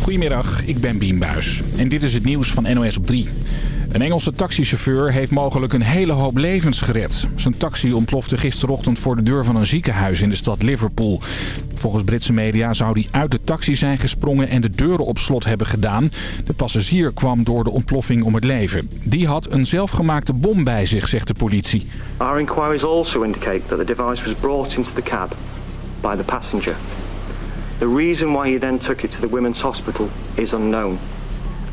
Goedemiddag, ik ben Buis en dit is het nieuws van NOS op 3. Een Engelse taxichauffeur heeft mogelijk een hele hoop levens gered. Zijn taxi ontplofte gisterochtend voor de deur van een ziekenhuis in de stad Liverpool. Volgens Britse media zou hij uit de taxi zijn gesprongen en de deuren op slot hebben gedaan. De passagier kwam door de ontploffing om het leven. Die had een zelfgemaakte bom bij zich, zegt de politie. Our inquiries also indicate that the device was brought into the cab by the passenger. The reason why he then took it to the women's hospital is unknown,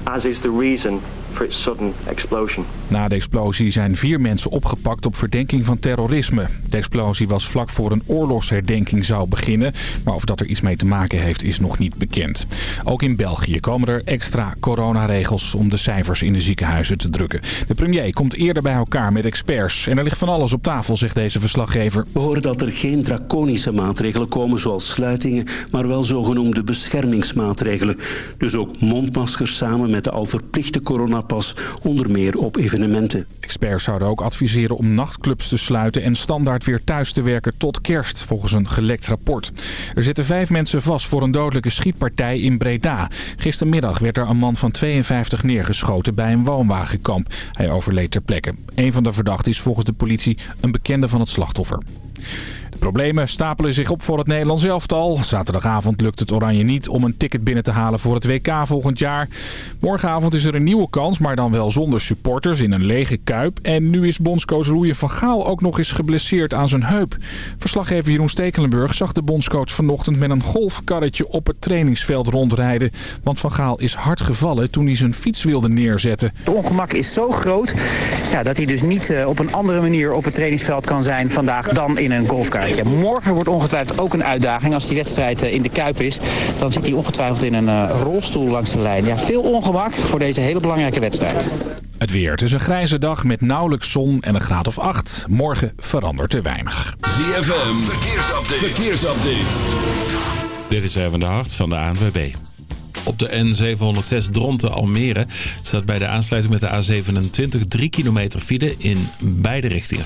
as is the reason for its sudden explosion. Na de explosie zijn vier mensen opgepakt op verdenking van terrorisme. De explosie was vlak voor een oorlogsherdenking zou beginnen. Maar of dat er iets mee te maken heeft is nog niet bekend. Ook in België komen er extra coronaregels om de cijfers in de ziekenhuizen te drukken. De premier komt eerder bij elkaar met experts. En er ligt van alles op tafel, zegt deze verslaggever. We horen dat er geen draconische maatregelen komen zoals sluitingen, maar wel zogenoemde beschermingsmaatregelen. Dus ook mondmaskers samen met de al verplichte coronapas, onder meer op evenementen. Experts zouden ook adviseren om nachtclubs te sluiten en standaard weer thuis te werken tot kerst, volgens een gelekt rapport. Er zitten vijf mensen vast voor een dodelijke schietpartij in Breda. Gistermiddag werd er een man van 52 neergeschoten bij een woonwagenkamp. Hij overleed ter plekke. Een van de verdachten is volgens de politie een bekende van het slachtoffer. Problemen stapelen zich op voor het Nederlands elftal. Zaterdagavond lukt het Oranje niet om een ticket binnen te halen voor het WK volgend jaar. Morgenavond is er een nieuwe kans, maar dan wel zonder supporters in een lege kuip. En nu is bondscoach Louis van Gaal ook nog eens geblesseerd aan zijn heup. Verslaggever Jeroen Stekelenburg zag de bondscoach vanochtend met een golfkarretje op het trainingsveld rondrijden. Want Van Gaal is hard gevallen toen hij zijn fiets wilde neerzetten. Het ongemak is zo groot ja, dat hij dus niet uh, op een andere manier op het trainingsveld kan zijn vandaag dan in een Morgen wordt ongetwijfeld ook een uitdaging. Als die wedstrijd in de Kuip is, dan zit hij ongetwijfeld in een uh, rolstoel langs de lijn. Ja, veel ongemak voor deze hele belangrijke wedstrijd. Het weer. Het is een grijze dag met nauwelijks zon en een graad of 8. Morgen verandert er weinig. ZFM, verkeersupdate. verkeersupdate. Dit is even de hart van de ANWB. Op de N706 Dronten-Almere staat bij de aansluiting met de A27 3 kilometer file in beide richtingen.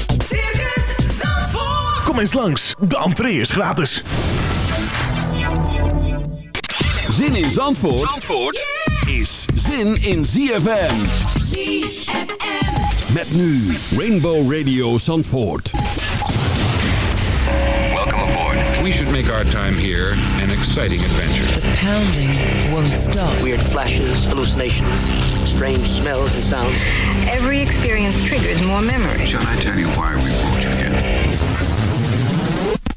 Kom eens langs, de entree is gratis. Zin in Zandvoort, Zandvoort is zin in ZFM. ZFM. Met nu Rainbow Radio Zandvoort. Welcome aboard. We should make our time here an exciting adventure. The pounding won't stop. Weird flashes, hallucinations, strange smells and sounds. Every experience triggers more memory. Shall I tell you why we brought you here?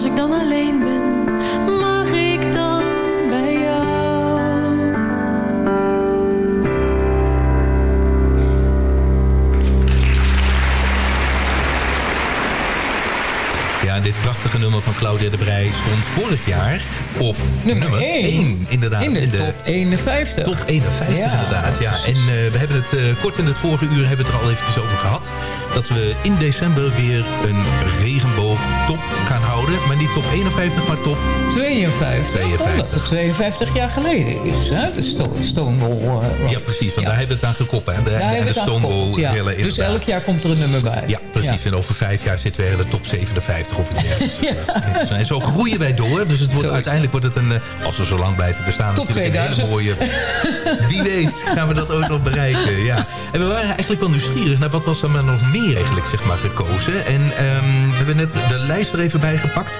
Als ik dan alleen ben, mag ik dan bij jou? Ja, dit prachtige nummer van Claudia de Brij stond vorig jaar op nummer, 1. Inderdaad. In de top 51. Top 51 Ja. inderdaad, ja. En eh, we hebben het eh, kort in het vorige uur hebben we het er al eventjes over gehad. Dat we in december weer een regenboogtop gaan houden. Maar niet top 51, maar top 52. 52. Omdat het 52 jaar geleden is, hè? De Sto Stonewall. eh. Ja, precies, want daar hebben we het aan gekoppeld. hè. De, Daar de, Stonewall ja. Riller, Dus inderdaad. elk jaar komt er een nummer bij. Ja, precies. En over vijf jaar zitten we in de top 57 of iets dergelijks. En zo groeien wij door. Dus het wordt, uiteindelijk wordt het een, eh, als we zo lang blijven bestaan, Top natuurlijk een hele 2000. mooie... Wie weet gaan we dat ook nog bereiken. Ja. En we waren eigenlijk wel nieuwsgierig naar wat was er maar nog meer eigenlijk zeg maar, gekozen. En ehm, we hebben net de lijst er even bij gepakt.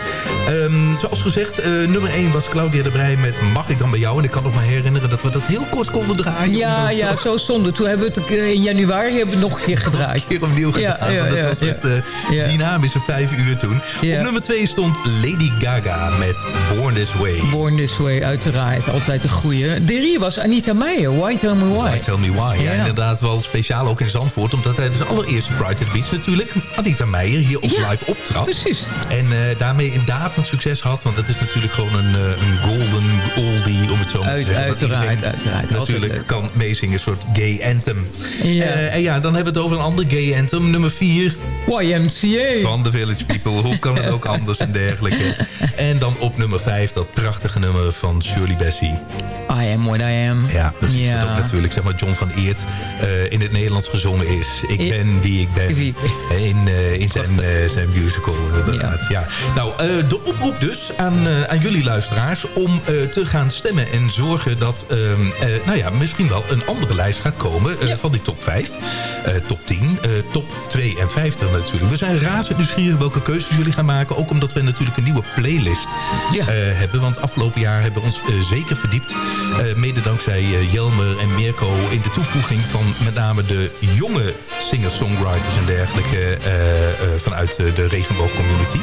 Ehm, zoals gezegd, eh, nummer 1 was Claudia de Brij met Mag ik dan bij jou? En ik kan nog maar herinneren dat we dat heel kort konden draaien. Ja, ja, zo zonde. Toen hebben we het eh, in januari hebben we het nog een keer gedraaid. keer opnieuw gedaan. Ja, ja, want dat was echt eh, dynamische vijf uur toen. Op nummer twee stond Lady Gaga met Born This Way. Born This Way, uiteraard. Altijd een goeie. Drie was Anita Meijer. Why Tell Me Why. Why Tell Me Why. Ja. Ja. inderdaad wel speciaal ook in Zandvoort. Omdat tijdens de allereerste Pride at Beach natuurlijk Anita Meijer hier op Ja, live optrad. precies. En eh, daarmee een daverend succes had. Want dat is natuurlijk gewoon een, eh, een golden oldie, om het zo maar te zeggen. Uiteraard, iedereen uiteraard. Natuurlijk kan meezingen, een soort gay anthem. Ja. Eh, en ja, dan hebben we het over een ander gay anthem. Nummer 4. YMCA. Van The Village People. Hoe kan het ook anders en dergelijke. En dan op nummer 5 dat prachtige nummer van Shirley Bassey. I am what I am. Ja, precies. Ja. Ook natuurlijk zeg maar, John van Eert in het Nederlands gezongen is. Ik ben wie ik ben. In, eh, in zijn, eh, zijn musical, inderdaad. Ja. Nou, eh, de oproep dus aan, eh, aan jullie luisteraars... om eh, te gaan stemmen en zorgen dat... ehm, eh, nou ja, misschien wel een andere lijst gaat komen eh, van die top 5. Eh, top 10, eh, top 52 natuurlijk. We zijn razend nieuwsgierig welke keuzes jullie gaan maken. Ook omdat we natuurlijk een nieuwe playlist eh, hebben. Want afgelopen jaar hebben we ons zeker verdiept. mede dankzij Jelmer en Mirko in de toevoeging van met name de jonge singer-songwriters en dergelijke vanuit de regenboogcommunity.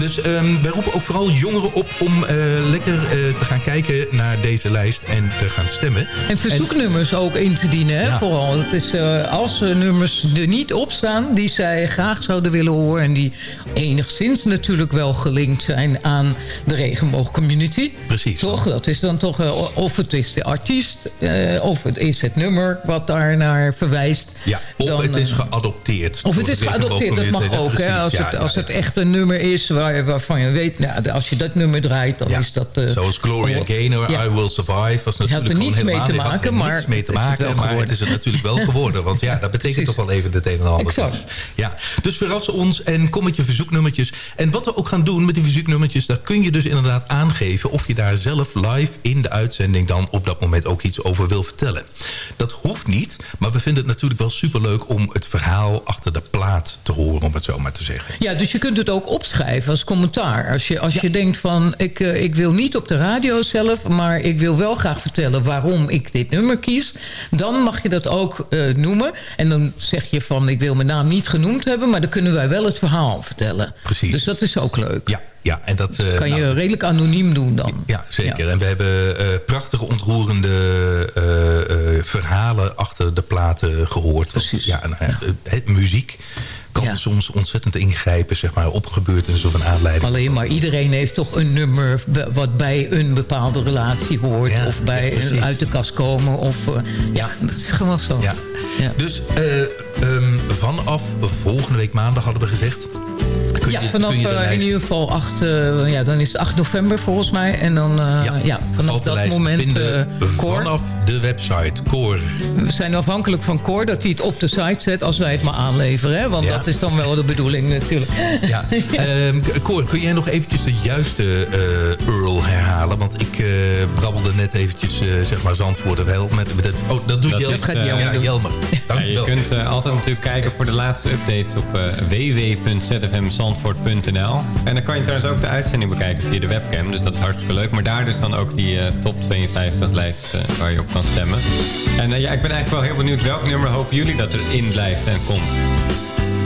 Dus ehm, wij roepen ook vooral jongeren op om lekker te gaan kijken naar deze lijst en te gaan stemmen. En verzoeknummers ook in te dienen, Ja. vooral. Het is, eh, als nummers er niet op staan die zij graag zouden willen horen... en die enigszins natuurlijk wel gelinkt zijn aan de regenboogcommunity. Precies. Toch? Dat is dan toch, eh, of het is de artiest, eh, of het is het nummer wat daar naar verwijst. Ja, of Dan, het is eh, geadopteerd. Of het is geadopteerd, dat mag ook. Hè? Als, het, als ja, het echt een nummer is waar, waarvan je weet... Nou, als je dat nummer draait, dan is dat... Zoals Gloria Gaynor. I Will Survive. Was had er natuurlijk gewoon niets mee helemaal te had maken, niets maar mee te maken, maar het is het natuurlijk wel geworden. Want ja, dat betekent toch wel even het een en ander. Exact. Ja. dus verrassen ons en kom met je verzoeknummertjes. En wat we ook gaan doen met die verzoeknummertjes... daar kun je dus inderdaad aangeven... of je daar zelf live in de uitzending dan op dat moment ook iets over wil vertellen. Dat hoeft niet, maar we vinden het natuurlijk wel superleuk... om het verhaal achter de plaat te horen, om het zo maar te zeggen. Ja, dus je kunt het ook opschrijven als commentaar. Als je, als je denkt van, ik, eh, ik wil niet op de radio zelf... maar ik wil wel graag vertellen waarom ik dit nummer kies... dan mag je dat ook eh, noemen. En dan zeg je van, ik wil mijn naam niet genoemd hebben... maar dan kunnen wij wel het verhaal vertellen. Precies. Dus dat is ook leuk. Ja, ja en dat... eh, kan je nou, redelijk anoniem doen dan. Ja, zeker. En we hebben eh, prachtige, ontroerende eh, verhalen achter de platen gehoord. Precies. Ja, nou ja, het muziek kan soms ontzettend ingrijpen zeg maar, op een gebeurtenis of een aanleiding. Alleen maar iedereen heeft toch een nummer wat bij een bepaalde relatie hoort. of bij een uit de kast komen. Of, ja, dat is gewoon zo. Dus eh, ehm, vanaf volgende week maandag hadden we gezegd... kun ja, vanaf eh, in ieder geval 8, eh, ja, dan is het 8 november volgens mij. En dan, eh, ja, vanaf dat moment, eh, Cor, vanaf de website Core. we zijn afhankelijk van Cor dat hij het op de site zet als wij het maar aanleveren. Hè? Want Ja. dat is dan wel de bedoeling natuurlijk. Ja. Ehm, Cor, kun jij nog eventjes de juiste eh Earl herhalen? Want ik eh, brabbelde net eventjes, zeg maar, Zandvoort wel. Met, met het, oh, dat doet Dat Jelmer. ja, Jelmer. Ja, je kunt eh, altijd natuurlijk kijken voor de laatste updates op eh, www.zfmzandvoort.nl. En dan kan je trouwens ook de uitzending bekijken via de webcam. Dus dat is hartstikke leuk. Maar daar dus dan ook die eh, top 52 lijst eh, waar je op kan stemmen. En eh, ja, ik ben eigenlijk wel heel benieuwd welk nummer hopen jullie dat erin blijft en komt.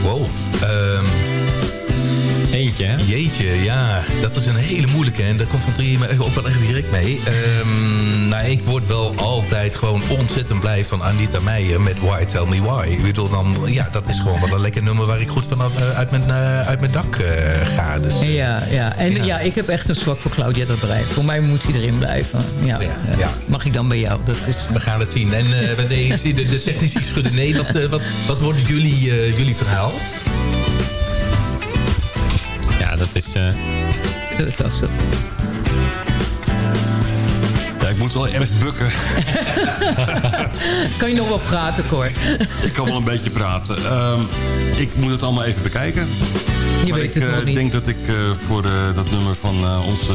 Wow. Ehm, Eentje, hè? Jeetje, ja. Dat is een hele moeilijke. En daar confronteer je me echt ook wel echt direct mee. Ehm, nou, ik word wel altijd gewoon ontzettend blij van Anita Meijer met Why Tell Me Why. Ik bedoel dan, ja, dat is gewoon wel een lekker nummer waar ik goed vanaf eh, uit, mijn, eh, uit mijn dak eh, ga. Dus, Ja, ja. En ja. ik heb echt een zwak voor Claudia de Brij. Voor mij moet hij erin blijven. Ja, ja. Mag ik dan bij jou? Dat is... We gaan het zien. En eh, nee, de, de technici schudden nee. Wat, wat, wat wordt jullie, eh, jullie verhaal? Is... eh, Dat is het. Ja, ik moet wel erg bukken. kan je nog wel praten, Cor? ik kan wel een beetje praten. Ehm, ik moet het allemaal even bekijken. Je weet ik het nog eh, niet. denk dat ik eh, voor eh, dat nummer van eh, onze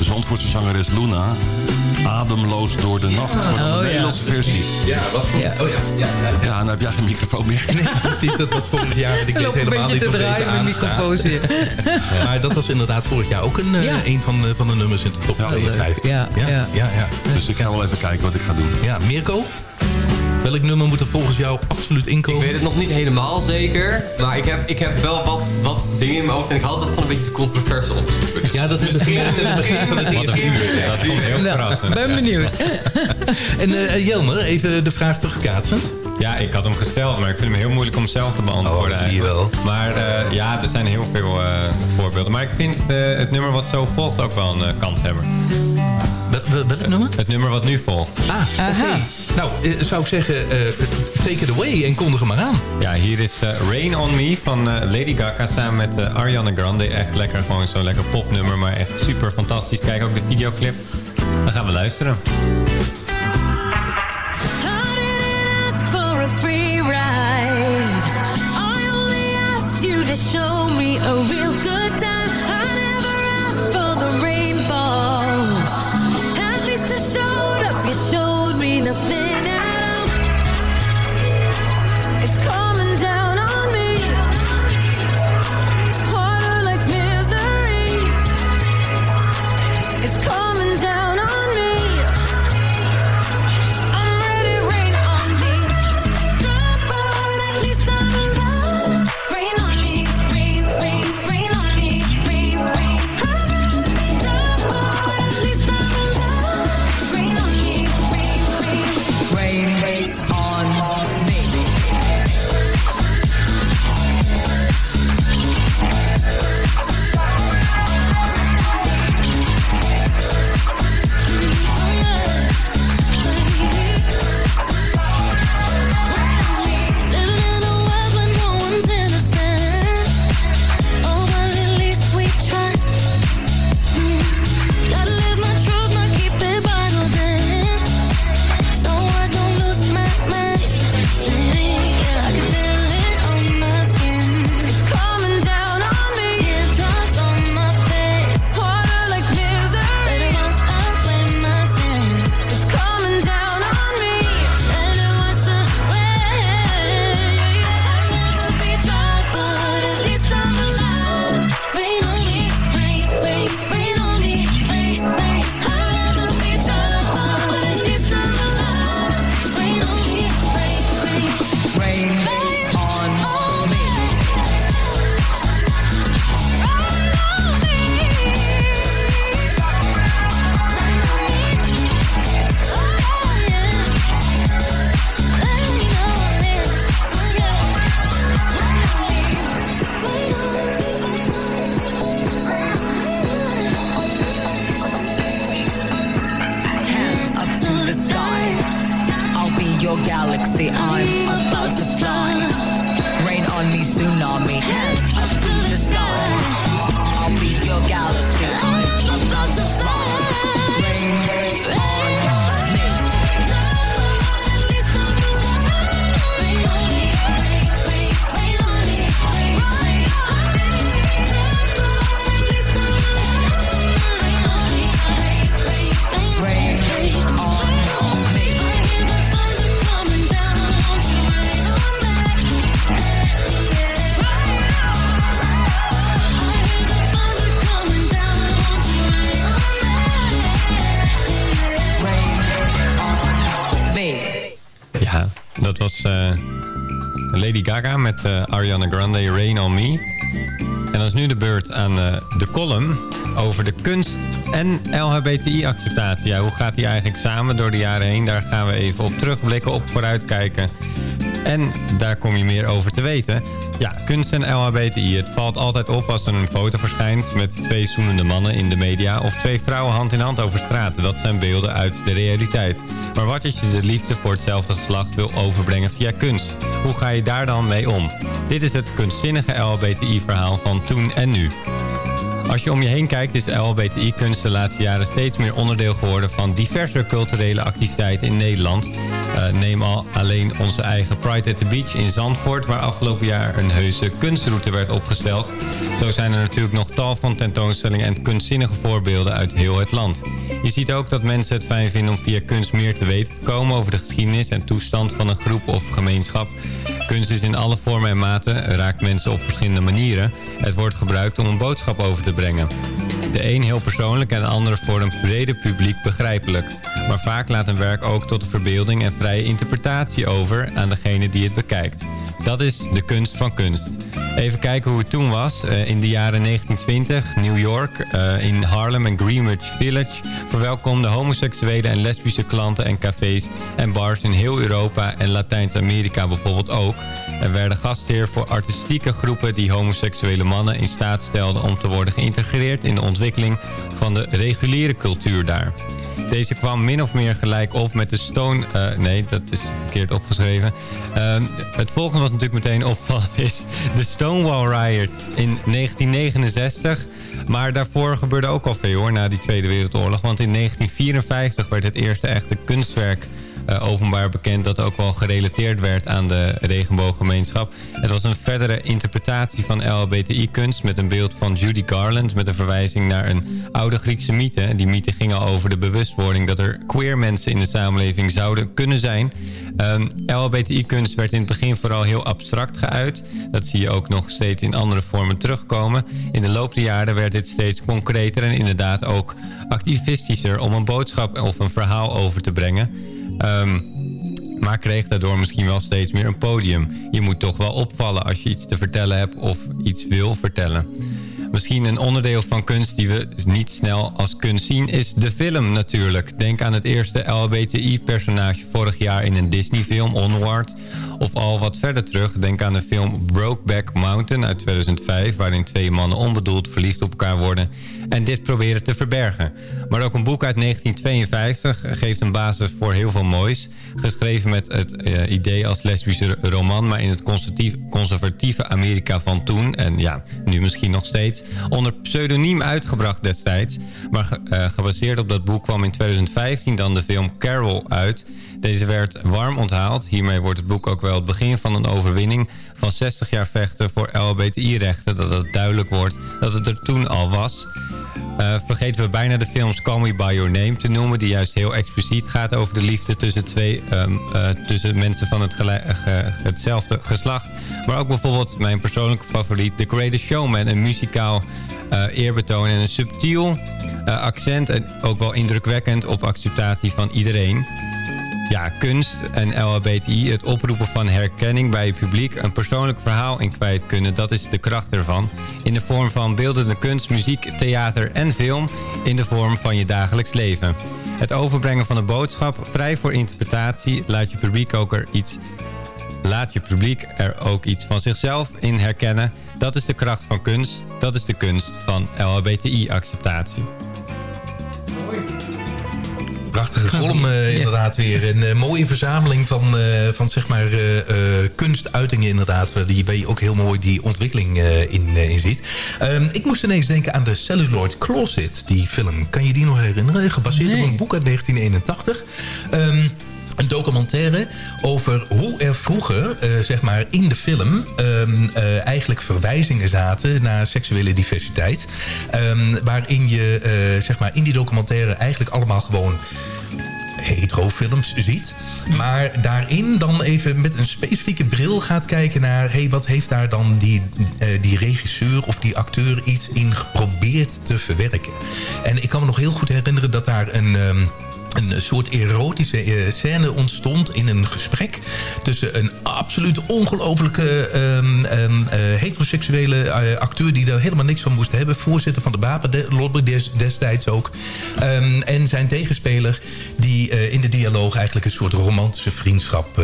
Zandvoortse zangeres Luna... Ademloos door de nacht. Maar dan Oh, de ja. Nederlandse versie. Ja, was voor... Ja. Oh ja, ja, ja. Ja, dan heb jij geen microfoon meer. Nee, precies. Dat was vorig jaar. Ik weet helemaal niet te of deze draaien met aanstaat. hier. Maar dat was inderdaad vorig jaar ook een, eh, Ja. een van, de, van de nummers in de top Ja, 52. Ja, ja, ja. ja, ja. Dus ik ga wel even kijken wat ik ga doen. Ja, Mirko? Welk nummer moet er volgens jou absoluut inkomen? Ik weet het nog niet helemaal zeker. Maar ik heb, ik heb wel wat, wat dingen in mijn hoofd. En ik had het van een beetje de controverse opgezocht. Ja, dat is het begin het begin van het eerste uur. dat komt heel Nou, verrassend. ben benieuwd. En eh, Jelmer, even de vraag terugkaatsend. Ja, ik had hem gesteld, maar ik vind hem heel moeilijk om zelf te beantwoorden. Oh, dat zie je eigenlijk. Maar eh, ja, er zijn heel veel eh, voorbeelden. Maar ik vind eh, het nummer wat zo volgt ook wel een eh, kanshebber. Wel- Welk nummer? Het nummer wat nu volgt. Ah, oké. Nou, eh, zou ik zeggen, eh, take it away en kondig hem maar aan. Ja, hier is eh, Rain on Me van eh, Lady Gaga samen met eh, Ariana Grande. Echt lekker, gewoon zo'n lekker popnummer, maar echt super fantastisch. Kijk ook de videoclip. Dan gaan we luisteren. show me a real good Met eh, Ariana Grande, Rain on Me. En dan is nu de beurt aan eh, de column over de kunst en LHBTI-acceptatie. Ja, hoe gaat die eigenlijk samen door de jaren heen? Daar gaan we even op terugblikken, op vooruitkijken. En daar kom je meer over te weten. Ja, kunst en LHBTI. Het valt altijd op als er een foto verschijnt met twee zoenende mannen in de media... of twee vrouwen hand in hand over straat. Dat zijn beelden uit de realiteit. Maar wat als je de liefde voor hetzelfde geslacht wil overbrengen via kunst? Hoe ga je daar dan mee om? Dit is het kunstzinnige LHBTI-verhaal van toen en nu. Als je om je heen kijkt is de LHBTI-kunst de laatste jaren steeds meer onderdeel geworden van diverse culturele activiteiten in Nederland. Eh, neem al alleen onze eigen Pride at the Beach in Zandvoort, waar afgelopen jaar een heuse kunstroute werd opgesteld. Zo zijn er natuurlijk nog tal van tentoonstellingen en kunstzinnige voorbeelden uit heel het land. Je ziet ook dat mensen het fijn vinden om via kunst meer te weten te komen over de geschiedenis en toestand van een groep of gemeenschap. Kunst is in alle vormen en maten, raakt mensen op verschillende manieren. Het wordt gebruikt om een boodschap over te brengen. De een heel persoonlijk en de ander voor een breder publiek begrijpelijk. Maar vaak laat een werk ook tot de verbeelding en vrije interpretatie over aan degene die het bekijkt. Dat is de kunst van kunst. Even kijken hoe het toen was. Eh, in de jaren 1920, New York, eh, in Harlem en Greenwich Village... verwelkomden homoseksuele en lesbische klanten en cafés en bars in heel Europa en Latijns-Amerika bijvoorbeeld ook. Er werden gastheer voor artistieke groepen die homoseksuele mannen in staat stelden... om te worden geïntegreerd in de ontwikkeling van de reguliere cultuur daar. Deze kwam min of meer gelijk op met de Stone... eh, nee, dat is verkeerd opgeschreven. Ehm, het volgende wat natuurlijk meteen opvalt is de Stonewall Riot in 1969... Maar daarvoor gebeurde ook al veel hoor, na die Tweede Wereldoorlog. Want in 1954 werd het eerste echte kunstwerk openbaar bekend... dat ook wel gerelateerd werd aan de regenbooggemeenschap. Het was een verdere interpretatie van LHBTI-kunst... met een beeld van Judy Garland... met een verwijzing naar een oude Griekse mythe. Die mythe ging al over de bewustwording... dat er queer mensen in de samenleving zouden kunnen zijn. Um, LHBTI-kunst werd in het begin vooral heel abstract geuit. Dat zie je ook nog steeds in andere vormen terugkomen. In de loop der jaren werd dit steeds concreter... en inderdaad ook activistischer om een boodschap of een verhaal over te brengen... Ehm, maar kreeg daardoor misschien wel steeds meer een podium. Je moet toch wel opvallen als je iets te vertellen hebt of iets wil vertellen. Misschien een onderdeel van kunst die we niet snel als kunst zien is de film natuurlijk. Denk aan het eerste LBTI-personage vorig jaar in een Disney-film, Onward. Of al wat verder terug, denk aan de film Brokeback Mountain uit 2005... waarin twee mannen onbedoeld verliefd op elkaar worden... en dit proberen te verbergen. Maar ook een boek uit 1952 geeft een basis voor heel veel moois. Geschreven met het uh, idee als lesbische roman... maar in het conservatieve Amerika van toen... en ja, nu misschien nog steeds... onder pseudoniem uitgebracht destijds. Maar ge uh, gebaseerd op dat boek kwam in 2015 dan de film Carol uit... Deze werd warm onthaald. Hiermee wordt het boek ook wel het begin van een overwinning van 60 jaar vechten voor LHBTI-rechten. Dat het duidelijk wordt dat het er toen al was. Uh, vergeten we bijna de films Call Me By Your Name te noemen... die juist heel expliciet gaat over de liefde tussen, twee, um, uh, tussen mensen van ge hetzelfde geslacht. Maar ook bijvoorbeeld mijn persoonlijke favoriet... The Greatest Showman, een muzikaal eerbetoon en een subtiel accent... en ook wel indrukwekkend op acceptatie van iedereen... Ja, kunst en LHBTI, het oproepen van herkenning bij het publiek... een persoonlijk verhaal in kwijt kunnen, dat is de kracht ervan. In de vorm van beeldende kunst, muziek, theater en film... in de vorm van je dagelijks leven. Het overbrengen van een boodschap, vrij voor interpretatie... laat je publiek ook er iets... Laat je publiek er ook iets van zichzelf in herkennen. Dat is de kracht van kunst. Dat is de kunst van LHBTI-acceptatie. Prachtige column eh, inderdaad weer. Een eh, mooie verzameling van, eh, van zeg maar kunstuitingen inderdaad. Die, waar je ook heel mooi die ontwikkeling in, in ziet. Ehm, ik moest ineens denken aan de Celluloid Closet, die film. Kan je die nog herinneren? Gebaseerd op een boek uit 1981. Ehm, een documentaire over hoe er vroeger, eh, zeg maar, in de film... ehm, eh, eigenlijk verwijzingen zaten naar seksuele diversiteit. Ehm, waarin je, eh, zeg maar, in die documentaire eigenlijk allemaal gewoon heterofilms ziet. Maar daarin dan even met een specifieke bril gaat kijken naar... hey, wat heeft daar dan die, die regisseur of die acteur iets in geprobeerd te verwerken? En ik kan me nog heel goed herinneren dat daar een... ehm, een soort erotische eh, scène ontstond in een gesprek... tussen een absoluut ongelofelijke ehm, ehm, eh, heteroseksuele eh, acteur... die daar helemaal niks van moest hebben. Voorzitter van de wapenlobby des, destijds ook. Ehm, en zijn tegenspeler die in de dialoog eigenlijk een soort romantische vriendschap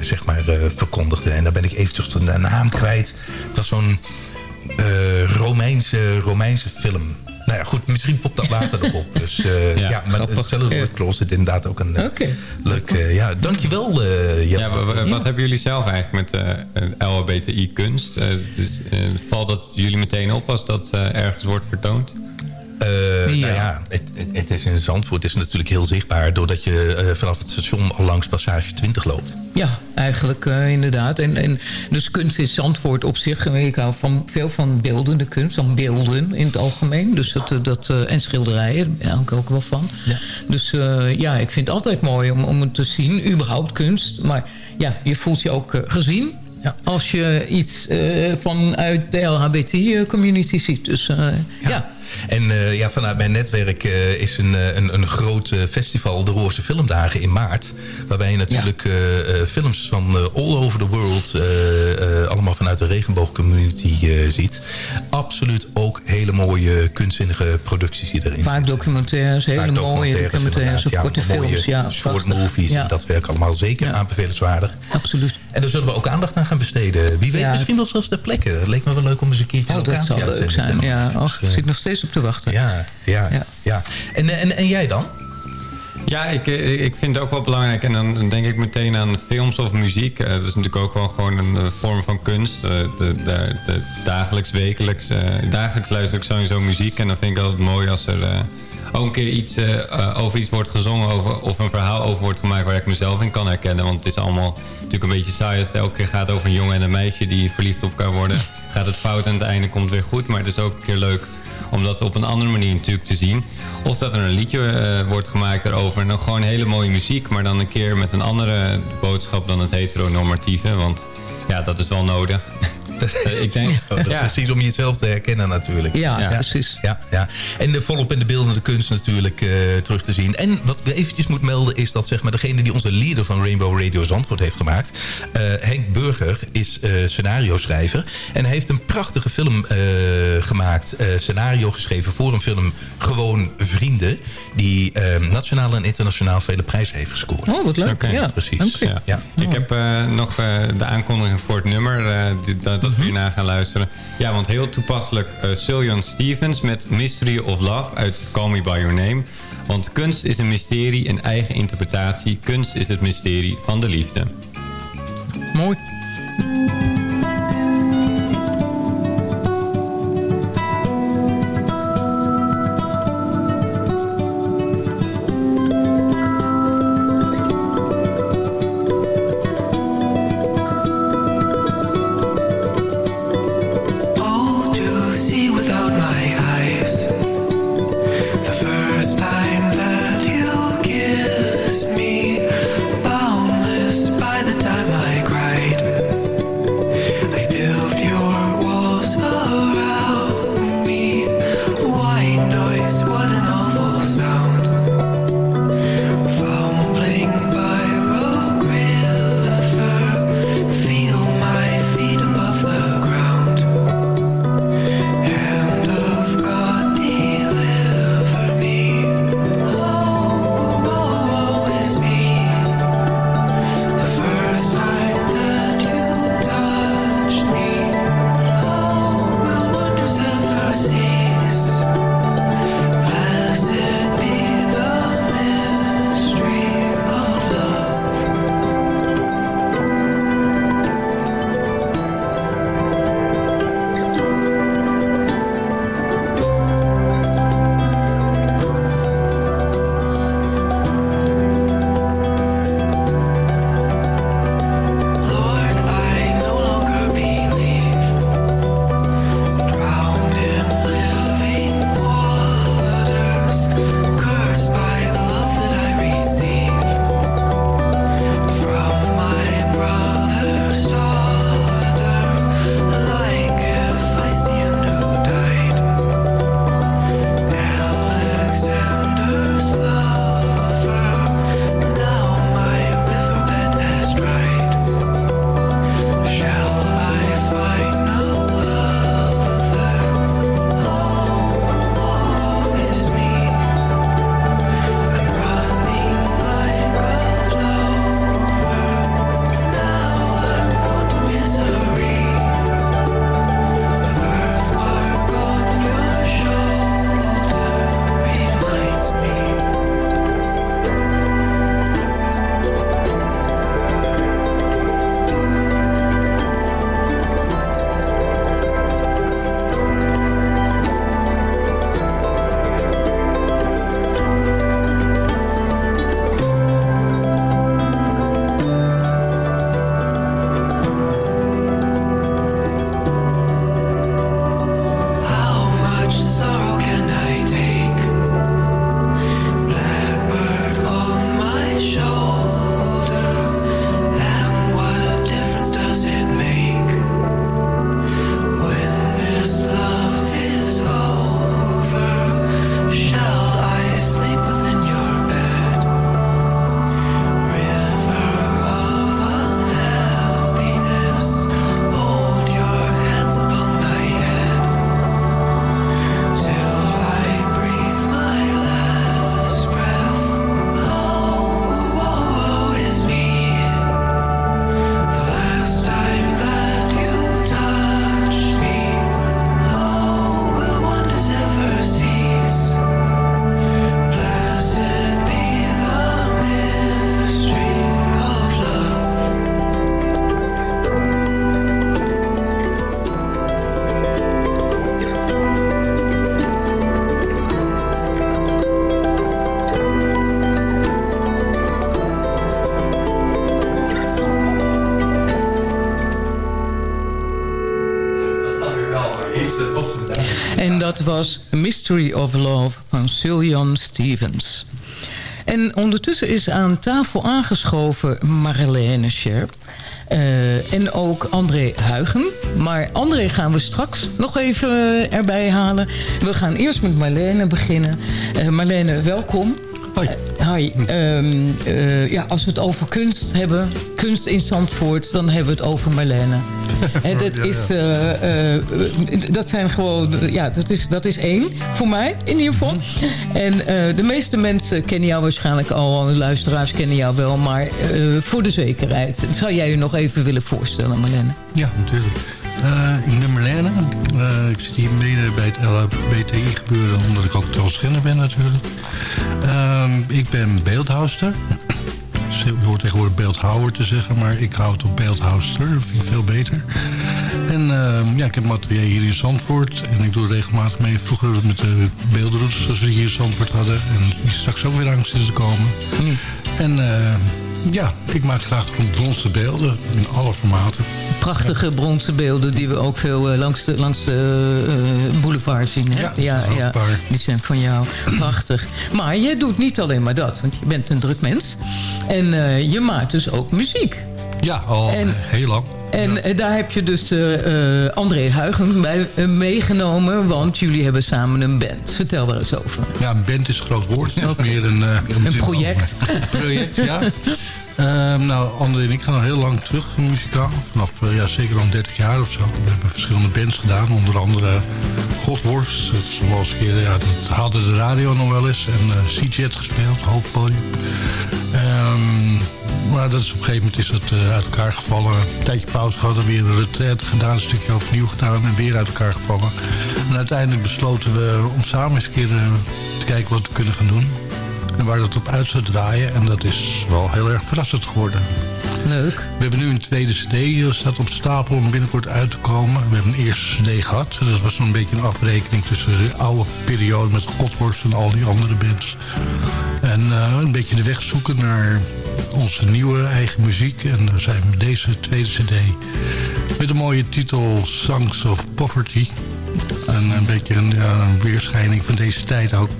zeg maar, verkondigde. En daar ben ik eventjes de naam kwijt. Het was zo'n Romeinse, Romeinse film... Nou ja, goed, misschien popt dat later nog op. Dus eh, ja, Ja, maar het Celluloid Closet inderdaad ook een eh, leuk... eh, ja, dankjewel, eh Jan. Ja, wa- wat hebben jullie zelf eigenlijk met eh LHBTI-kunst? Eh, dus, eh, valt dat jullie meteen op als dat eh, ergens wordt vertoond? Eh, Nou ja, het, het, het is in Zandvoort is natuurlijk heel zichtbaar... doordat je eh, vanaf het station al langs passage 20 loopt. Ja, eigenlijk eh, inderdaad. En, en dus kunst is Zandvoort op zich. Ik hou van, veel van beeldende kunst, van beelden in het algemeen. Dus dat, dat, en schilderijen, daar hou ik ook wel van. Dus ja, ik vind het altijd mooi om, om het te zien, überhaupt kunst. Maar ja, je voelt je ook gezien als je iets vanuit de LHBT-community ziet. Dus ja. En eh, ja, vanuit mijn netwerk eh, is een, eh, een, een groot festival, de Roorse Filmdagen in maart. Waarbij je natuurlijk films van all over the world, allemaal vanuit de regenboogcommunity ziet. Absoluut ook hele mooie kunstzinnige producties die erin Vaak documentaires, hele Vaak mooie documentaires, inderdaad, korte mooie films. Ja, short prachtig. movies Ja. en dat werk allemaal zeker aanbevelenswaardig. Absoluut. En daar zullen we ook aandacht aan gaan besteden. Wie weet Ja. misschien wel zelfs ter plekke. Het leek me wel leuk om eens een keertje Oh, dat zou leuk zijn. Ja, eh, zit nog steeds op te wachten. ja, ja, ja. En, en, en jij dan? Ja, ik, eh, ik vind het ook wel belangrijk. En dan denk ik meteen aan films of muziek. Eh, dat is natuurlijk ook wel gewoon een vorm van kunst. Eh, de, de, de dagelijks, wekelijks, eh, dagelijks luister ik sowieso muziek. En dan vind ik altijd mooi als er eh, ook een keer iets over iets wordt gezongen. Over, of een verhaal over wordt gemaakt waar ik mezelf in kan herkennen. Want het is allemaal natuurlijk een beetje saai als het elke keer gaat over een jongen en een meisje die verliefd op elkaar worden. Gaat het fout en het einde komt het weer goed. Maar het is ook een keer leuk om dat op een andere manier natuurlijk te zien. Of dat er een liedje eh, wordt gemaakt erover. En dan gewoon hele mooie muziek. Maar dan een keer met een andere boodschap dan het heteronormatieve. Want ja, dat is wel nodig. Ik denk, ja. Precies om jezelf te herkennen natuurlijk. Ja, precies. Ja, ja. En de volop in de beeldende kunst natuurlijk eh, terug te zien. En wat we eventjes moeten melden is dat zeg maar, degene die onze leader van Rainbow Radio Zandvoort heeft gemaakt... eh, Henk Burger is eh scenario schrijver. En hij heeft een prachtige film eh, gemaakt. eh, scenario geschreven voor een film Gewoon Vrienden. Die nationaal en internationaal vele prijzen heeft gescoord. Oh, wat leuk. Oké. Ja. Precies. Ja. Ja. Ik heb eh, nog de aankondiging voor het nummer. eh, die- dat dat hierna gaan luisteren. Ja, want heel toepasselijk. Syljan Stevens met Mystery of Love uit Call Me By Your Name. Want kunst is een mysterie en eigen interpretatie. Kunst is het mysterie van de liefde. Mooi. Mystery of Love van Syljan Stevens. En ondertussen is aan tafel aangeschoven Marlene Scherp. Eh, en ook André Huigen. Maar André gaan we straks nog even eh, erbij halen. We gaan eerst met Marlene beginnen. Eh, Marlene, welkom. Hoi. hi. Ehm, eh, ja, als we het over kunst hebben, kunst in Zandvoort... dan hebben we het over Marlene. en dat, is, eh, eh, dat zijn gewoon... Ja, dat is, dat is één voor mij, in ieder geval. En eh, de meeste mensen kennen jou waarschijnlijk al. De luisteraars kennen jou wel. Maar voor de zekerheid, zou jij je nog even willen voorstellen, Marlene? Ja, natuurlijk. Ik ben Marlene. Ik zit hier mede bij het LHBTI gebeuren, omdat ik ook transgender ben natuurlijk. Ehm, ik ben beeldhouster. Je hoort tegenwoordig beeldhouwer te zeggen, maar ik hou het op beeldhouster. Dat vind ik veel beter. En ehm, ja, ik heb atelier hier in Zandvoort. En ik doe er regelmatig mee. Vroeger met de beeldroutes zoals we hier in Zandvoort hadden. En die straks ook weer aan zitten te komen. En ehm, ja, ik maak graag bronzen beelden in alle formaten. Prachtige bronzen beelden die we ook veel eh, langs de, langs de eh, boulevard zien. Hè? Ja, ja, die zijn van jou. Prachtig. Maar je doet niet alleen maar dat, want je bent een druk mens. En eh, je maakt dus ook muziek. Ja, al En- heel lang. En eh, daar heb je dus eh, eh, André Huigen bij meegenomen, want jullie hebben samen een band. Vertel daar eens over. Ja, een band is een groot woord. Het is meer een... eh, Een project. project, ja. Ehm, nou, André en ik gaan al heel lang terug muzikaal. Vanaf ja, zeker al 30 jaar of zo. We hebben verschillende bands gedaan. Onder andere Godworst. Dat is wel eens een keer, ja, dat haalde de radio nog wel eens. En uh, C-Jet gespeeld, hoofdpodium. Ehm, maar dat is, op een gegeven moment is dat eh, uit elkaar gevallen. Een tijdje pauze gehad en weer een retraite gedaan. Een stukje overnieuw gedaan en weer uit elkaar gevallen. En uiteindelijk besloten we om samen eens een keer eh, te kijken wat we kunnen gaan doen. En waar dat op uit zou draaien. En dat is wel heel erg verrassend geworden. Leuk. We hebben nu een tweede cd, die staat op stapel om binnenkort uit te komen. We hebben een eerste cd gehad. Dat was zo'n beetje een afrekening tussen de oude periode met Godworst en al die andere bands. En eh, een beetje de weg zoeken naar onze nieuwe eigen muziek. En daar zijn we deze tweede cd met een mooie titel Songs of Poverty. En een beetje een, ja, een weerschijning van deze tijd ook.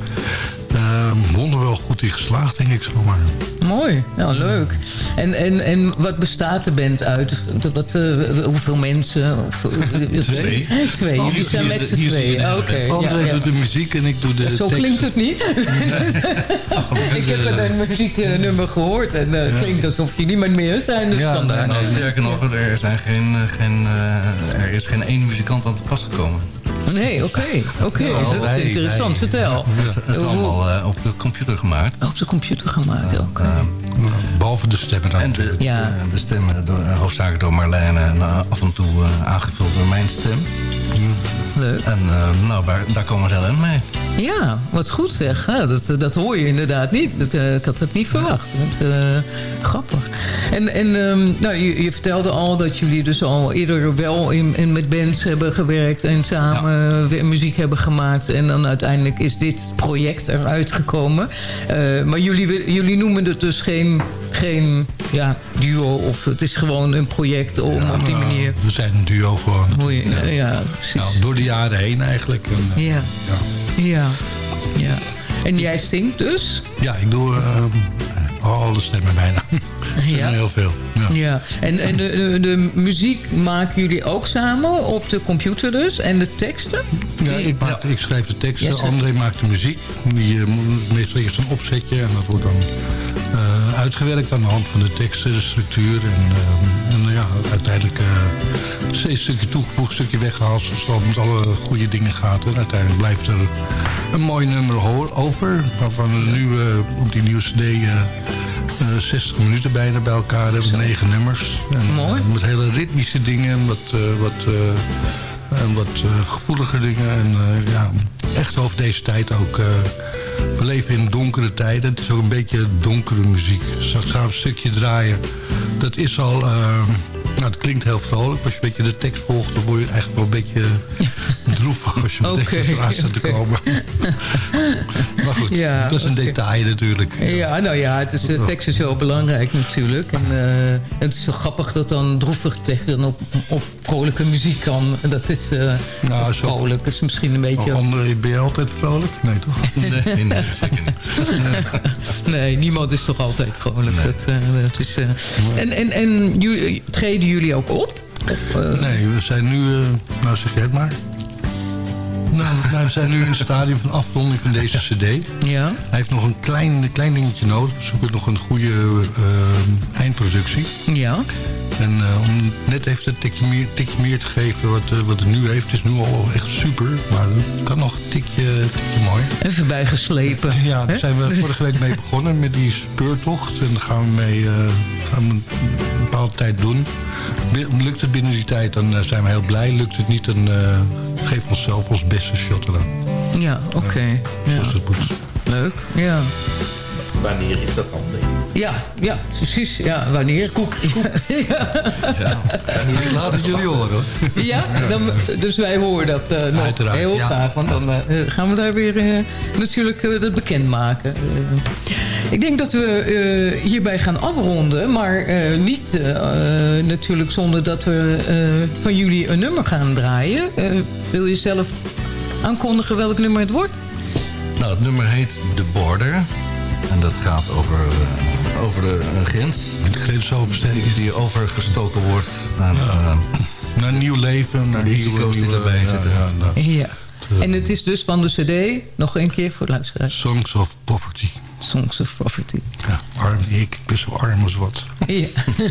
Uh, wonderwel goed in geslaagd, denk ik zomaar. Mooi, nou leuk. En, en, en wat bestaat de band uit? Wat, eh, hoeveel mensen? Of, eh, Twee. Twee, jullie zijn met z'n tweeën. Oké. André ja, ja. doet de muziek en ik doe de Zo tekst. klinkt het niet. ik heb een muzieknummer gehoord en eh, het klinkt alsof jullie maar meer zijn. Dus Ja, nou, sterker nog, er, zijn geen, eh, geen, eh, er is geen één muzikant aan te pas gekomen. Nee, oké. oké. Dat is interessant. Vertel. Het, het is allemaal eh, op de computer gemaakt. Op de computer gemaakt, oké. Behalve de stemmen dan. En de, Ja. de, de stemmen door, eh, hoofdzakelijk door Marlijne en eh, af en toe eh, aangevuld door mijn stem. Leuk. En eh, nou, daar, daar komen we in mee. Ja, wat goed zeg. Ja, dat, dat hoor je inderdaad niet. Dat, eh, ik had het niet verwacht. Dat, eh, grappig. En, en ehm, nou, je, je vertelde al dat jullie dus al eerder wel in, in met bands hebben gewerkt... en samen weer muziek hebben gemaakt. En dan uiteindelijk is dit project eruit gekomen. Eh, maar jullie, jullie noemen het dus geen, geen ja, duo... of het is gewoon een project om op die Nou, manier... We zijn een duo gewoon. Ja. Nou, door de jaren heen eigenlijk. En, eh, Ja. Ja. ja. En jij zingt dus? ja, ik doe eh, alle stemmen bijna. Ja. Heel veel. Ja. Ja. En, en de, de, de muziek maken jullie ook samen op de computer dus? En de teksten? Ja, ik, maak, ik schrijf de teksten, André maakt de muziek. Die uh, moet meestal eerst een opzetje en dat wordt dan eh, uitgewerkt aan de hand van de teksten, de structuur. En, eh, en ja, uiteindelijk eh, steeds een stukje toegevoegd, een stukje weggehaald, zoals het al met alle goede dingen gaat. En uiteindelijk blijft er een mooi nummer over, waarvan we nu eh, op die nieuwe cd... eh, eh, 60 minuten bijna bij elkaar hebben, negen nummers. En, Mooi. eh, met hele ritmische dingen, wat, eh, wat, eh, en wat eh, gevoeliger dingen. En eh, ja, echt over deze tijd ook. We leven in donkere tijden. Het is ook een beetje donkere muziek. Straks gaan een stukje draaien. Dat is al... eh, nou, het klinkt heel vrolijk. Als je een beetje de tekst volgt, dan word je eigenlijk wel een beetje droevig als je meteen eraan staat te komen. maar goed, Ja, dat is een detail natuurlijk. Ja, nou ja, het is, de tekst is heel belangrijk natuurlijk. En eh, het is zo grappig dat dan droevig tekst dan op, op vrolijke muziek kan. Dat is eh, Nou, zo- vrolijk, is misschien een beetje... Oh, André, ben je altijd vrolijk? Nee, toch? Nee, nee, zeker niet. Nee, niemand is toch altijd vrolijk. Dat, dat is, En, en, en jullie, treden jullie ook op? Of, Nee, we zijn nu... eh, nou, zeg jij het maar. Nou, nou, we zijn nu in het stadium van afronding van deze cd. Ja. Hij heeft nog een klein, klein dingetje nodig. We zoeken nog een goede eh, eindproductie. Ja. En eh, om net even een tikje meer, tikje meer te geven wat, eh, wat het nu heeft. Het is nu al echt super, maar het kan nog een tikje, tikje mooi. Even bijgeslepen. Ja, daar hè? zijn we vorige week mee begonnen met die speurtocht. En daar gaan we mee eh, gaan we een bepaalde tijd doen. Lukt het binnen die tijd, dan zijn we heel blij. Lukt het niet, dan geven we onszelf ons beste shot eraan. Ja, oké. Ja. Zoals het moet. Leuk, ja. Wanneer is dat dan? Ja, ja, precies. Ja, wanneer? Scoop, ja. Ik laat het jullie horen. hoor. Ja, dan, dus wij horen dat eh, nog Uiteraard, heel ja. graag. Want dan eh, gaan we daar weer eh, natuurlijk eh, dat bekendmaken. Eh, ik denk dat we eh, hierbij gaan afronden. Maar eh, niet eh, eh, natuurlijk zonder dat we eh, van jullie een nummer gaan draaien. Eh, wil je zelf aankondigen welk nummer het wordt? Nou, het nummer heet The Border. En dat gaat over, eh, over de een grens. De grens oversteken. Die overgestoken wordt naar, eh, Naar een nieuw leven. Naar risico's die nieuwe- erbij ja, zitten. ja, nou. Ja. En het is dus van de cd, nog een keer voor de luisteraars. Songs of Poverty. Songs of Poverty. Ja, arm. Ik, ik ben zo arm als wat. Ja.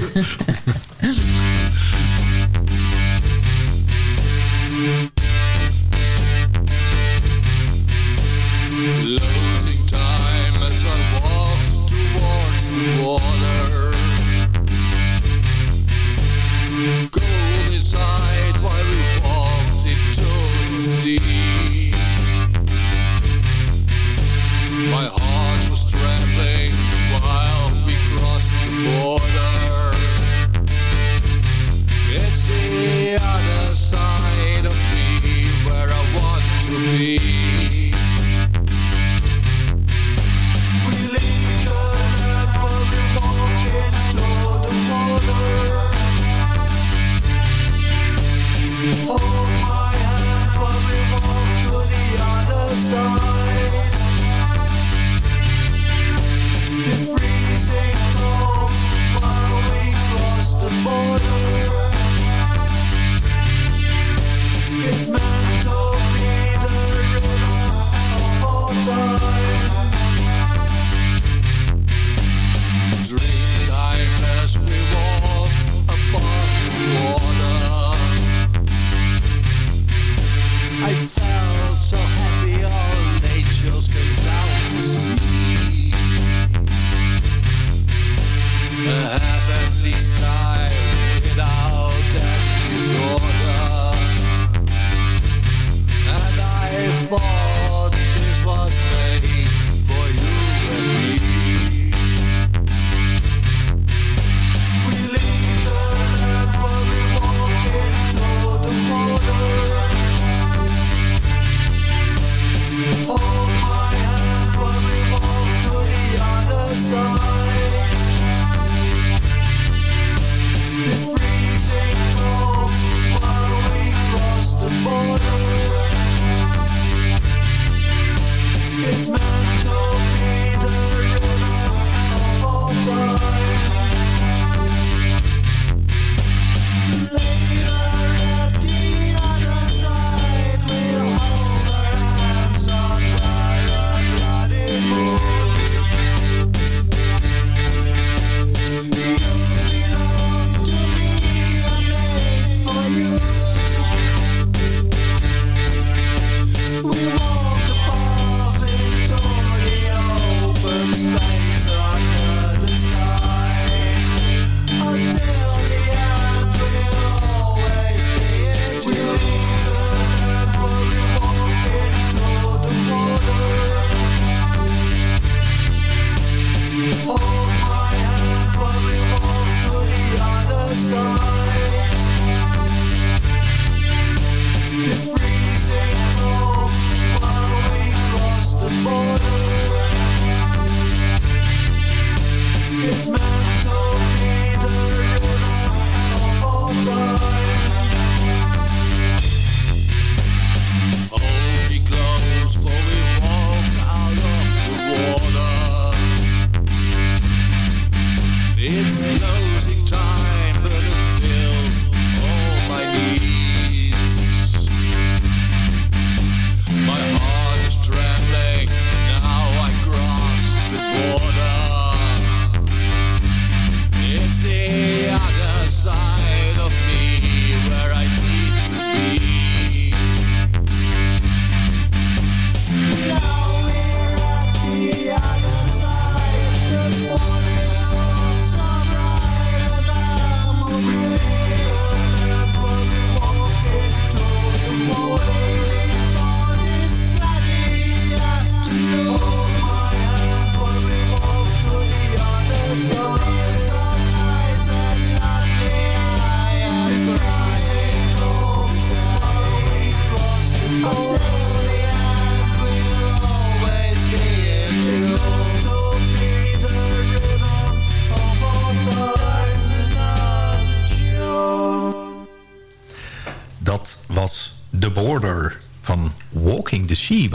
I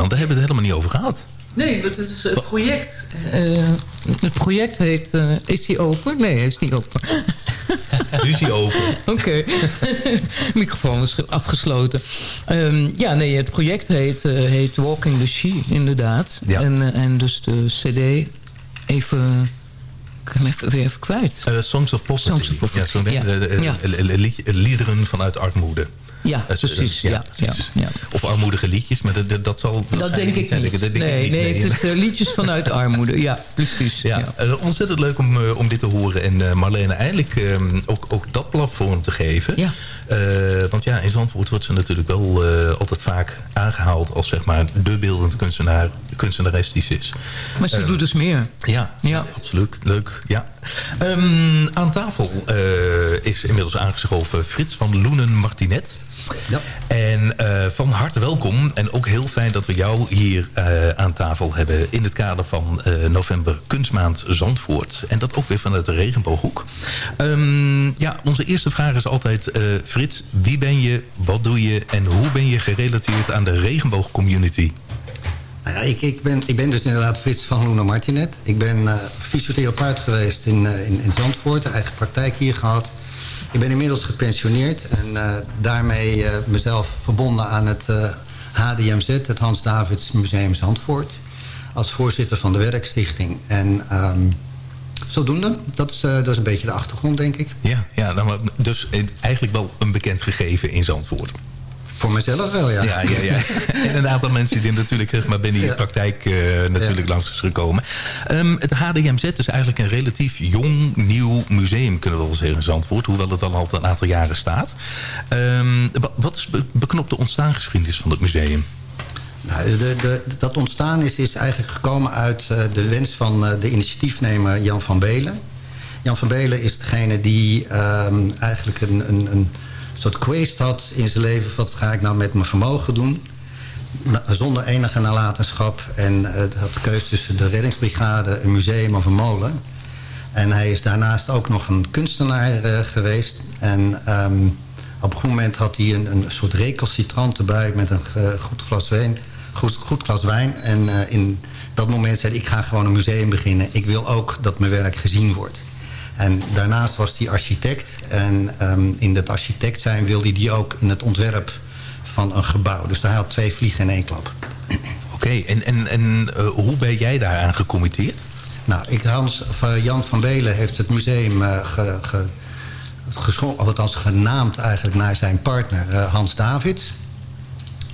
daar hebben we het helemaal niet over gehad. Nee, het is het project. Eh, het project heet... eh, is die open? Nee, hij is niet open. Nu is hij open. Oké. Microfoon is afgesloten. Ehm, ja, nee, het project heet, eh, heet Walking the Sea, inderdaad. Ja. En, en dus de cd even... Ik hem even, weer even kwijt. Songs of Poverty. Songs of Poverty, Ja, zo, ja. de- de- Ja. de- de- lied- liederen vanuit armoede. Ja, Dat is- precies. Ja, ja, ja. Of armoedige liedjes, maar dat, dat, zal... Dat denk ik zijn. niet. Ik Nee, nee, het is eh, liedjes vanuit armoede. Ja, precies. Ja, eh, ontzettend leuk om, eh, om dit te horen. En eh, Marlene, eindelijk eh, ook, ook dat platform te geven. Ja. Eh, want ja, in Zandvoort wordt ze natuurlijk wel eh, altijd vaak aangehaald... als zeg maar de beeldend kunstenaar, kunstenares die ze is. Maar ze Eh, doet dus meer. Ja, Ja. absoluut. Leuk, ja. Ehm, aan tafel eh, is inmiddels aangeschoven Frits van Loenen-Martinet. Ja. En eh, van harte welkom. En ook heel fijn dat we jou hier eh, aan tafel hebben... in het kader van eh, november Kunstmaand Zandvoort. En dat ook weer vanuit de regenbooghoek. Ehm, ja, onze eerste vraag is altijd... Frits, wie ben je, wat doe je... en hoe ben je gerelateerd aan de regenboogcommunity? Nou ja, ik, ik, ben, ik ben dus inderdaad Frits van Luna Martinet. Ik ben fysiotherapeut geweest in, in, in Zandvoort. Eigen praktijk hier gehad. Ik ben inmiddels gepensioneerd. En eh, daarmee eh, mezelf verbonden aan het eh, HDMZ. Het Hans Davids Museum Zandvoort. Als voorzitter van de werkstichting. En ehm, zodoende. Dat is, eh, dat is een beetje de achtergrond, denk ik. Ja, ja nou, dus eh, eigenlijk wel een bekend gegeven in Zandvoort. Voor mezelf wel, ja. Ja, ja, ja. En een aantal mensen die natuurlijk maar, binnen je Ja. praktijk eh, natuurlijk langs is gekomen. Ehm, het HDMZ is eigenlijk een relatief jong, nieuw museum, kunnen we wel zeggen, in Zandvoort. Hoewel het al al een aantal jaren staat. Ehm, wa- wat is be- beknopt de ontstaansgeschiedenis van het museum? Nou, de, de, dat ontstaan is, is eigenlijk gekomen uit eh, de wens van eh, de initiatiefnemer Jan van Belen. Jan van Belen is degene die ehm, eigenlijk een, een, een soort quest had in zijn leven. Wat ga ik nou met mijn vermogen doen? Zonder enige nalatenschap. En eh, had de keuze tussen de reddingsbrigade, een museum of een molen. En hij is daarnaast ook nog een kunstenaar eh, geweest. En ehm, op een goed moment had hij een, een soort recalcitrant erbij... met een ge- goed glas wijn. Goed, goed glas wijn. En eh, in dat moment zei hij, ik ga gewoon een museum beginnen. Ik wil ook dat mijn werk gezien wordt. En daarnaast was hij architect. En ehm, in dat architect zijn wilde hij ook in het ontwerp van een gebouw. Dus hij had twee vliegen in één klap. Oké, en, en, en eh, hoe ben jij daaraan gecommitteerd? Nou, ik, Hans, eh, Jan van Belen heeft het museum eh, ge, ge, geschon- of althans genaamd eigenlijk naar zijn partner Hans Davids.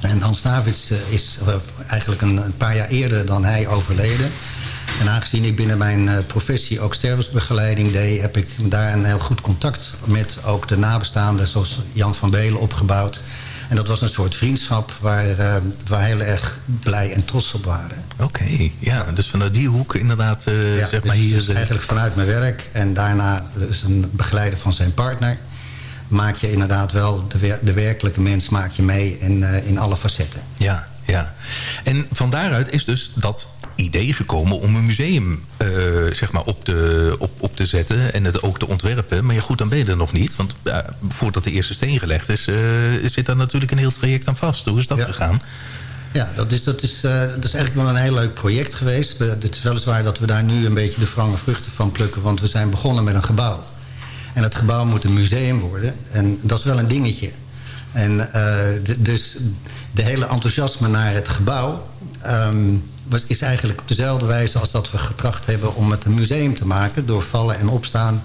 En Hans Davids is eigenlijk een, een paar jaar eerder dan hij overleden. En aangezien ik binnen mijn eh, professie ook stervensbegeleiding deed... heb ik daar een heel goed contact met ook de nabestaanden... zoals Jan van Belen opgebouwd. En dat was een soort vriendschap waar, eh, we heel erg blij en trots op waren. Oké, ja, dus vanuit die hoek inderdaad, eh, Ja, zeg maar dus- hier... dus eh, eigenlijk vanuit mijn werk en daarna dus een begeleider van zijn partner... maak je inderdaad wel de, wer- de werkelijke mens maak je mee in, in alle facetten. Ja, ja. En van daaruit is dus dat idee gekomen om een museum eh, zeg maar op, te, op, op te zetten en het ook te ontwerpen. Maar ja, goed, dan ben je er nog niet. Want voordat de eerste steen gelegd is, eh, zit daar natuurlijk een heel traject aan vast. Hoe is dat Ja. gegaan? Ja, dat is, dat, is, eh, dat is eigenlijk wel een heel leuk project geweest. We- Het is weliswaar dat we daar nu een beetje de wrange vruchten van plukken... want we zijn begonnen met een gebouw. En het gebouw moet een museum worden. En dat is wel een dingetje. En dus de hele enthousiasme naar het gebouw... ehm, is eigenlijk op dezelfde wijze als dat we getracht hebben... om het een museum te maken door vallen en opstaan.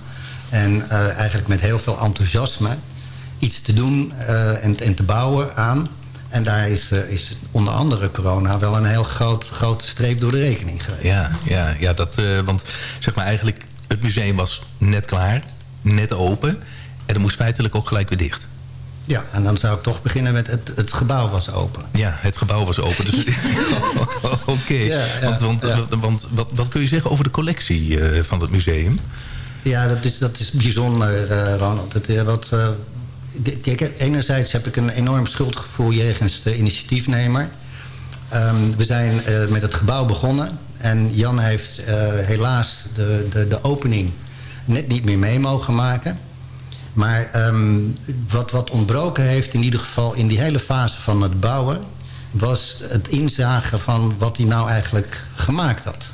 En eh, eigenlijk met heel veel enthousiasme iets te doen eh, en, en te bouwen aan... En daar is, eh, is onder andere corona wel een heel groot, grote streep door de rekening geweest. Ja, ja, ja dat, want zeg maar eigenlijk, het museum was net klaar, net open. En dan moest feitelijk ook gelijk weer dicht. Ja, en dan zou ik toch beginnen met het, het gebouw was open. Ja, het gebouw was open. Dus Oké, Ja, ja, want, want, ja. want wat, wat kun je zeggen over de collectie eh, van het museum? Ja, dat is, dat is bijzonder, eh, Ronald. Het, eh, wat, kijk, enerzijds heb ik een enorm schuldgevoel jegens de initiatiefnemer. Ehm, we zijn met het gebouw begonnen. En Jan heeft helaas de, de, de opening net niet meer mee mogen maken. Maar ehm, wat, wat ontbroken heeft in ieder geval in die hele fase van het bouwen... was het inzagen van wat hij nou eigenlijk gemaakt had.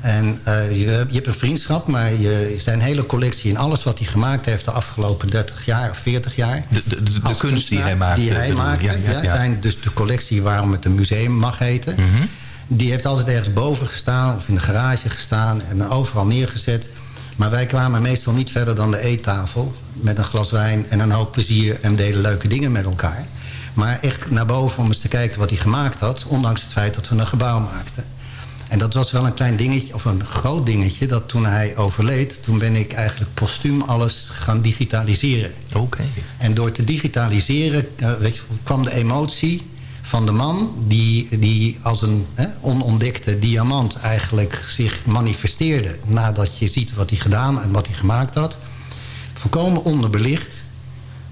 En eh, je, je hebt een vriendschap, maar je, zijn hele collectie... en alles wat hij gemaakt heeft de afgelopen 30 jaar of 40 jaar... De, de, de, kunst die hij maakte. Die hij bedoel je? maakte, Ja, ja, ja, ja. zijn dus de collectie waarom het een museum mag heten. Mhm. Die heeft altijd ergens boven gestaan of in de garage gestaan... en overal neergezet. Maar wij kwamen meestal niet verder dan de eettafel... met een glas wijn en een hoop plezier... en deden leuke dingen met elkaar. Maar echt naar boven om eens te kijken wat hij gemaakt had... ondanks het feit dat we een gebouw maakten. En dat was wel een klein dingetje, of een groot dingetje... dat toen hij overleed, toen ben ik eigenlijk postuum alles gaan digitaliseren. Oké. En door te digitaliseren eh, weet je, kwam de emotie van de man... die, die als een hè, onontdekte diamant eigenlijk zich manifesteerde... nadat je ziet wat hij gedaan en wat hij gemaakt had. Volkomen onderbelicht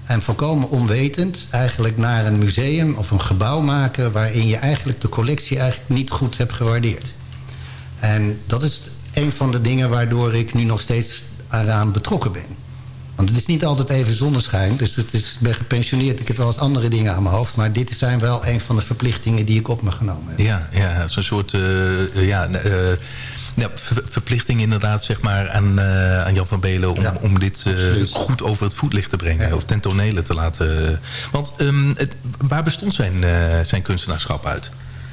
en volkomen onwetend... eigenlijk naar een museum of een gebouw maken... waarin je eigenlijk de collectie eigenlijk niet goed hebt gewaardeerd. En dat is een van de dingen waardoor ik nu nog steeds eraan betrokken ben. Want het is niet altijd even zonneschijn. Dus het is, ik ben gepensioneerd. Ik heb wel eens andere dingen aan mijn hoofd. Maar dit zijn wel een van de verplichtingen die ik op me genomen heb. Ja, ja een soort eh, ja, eh, ja, ver- verplichting inderdaad zeg maar, aan, eh, aan Jan van Belen... om, om dit goed over het voetlicht te brengen. Of ten tonele te laten... Want ehm, het, waar bestond zijn, zijn kunstenaarschap uit?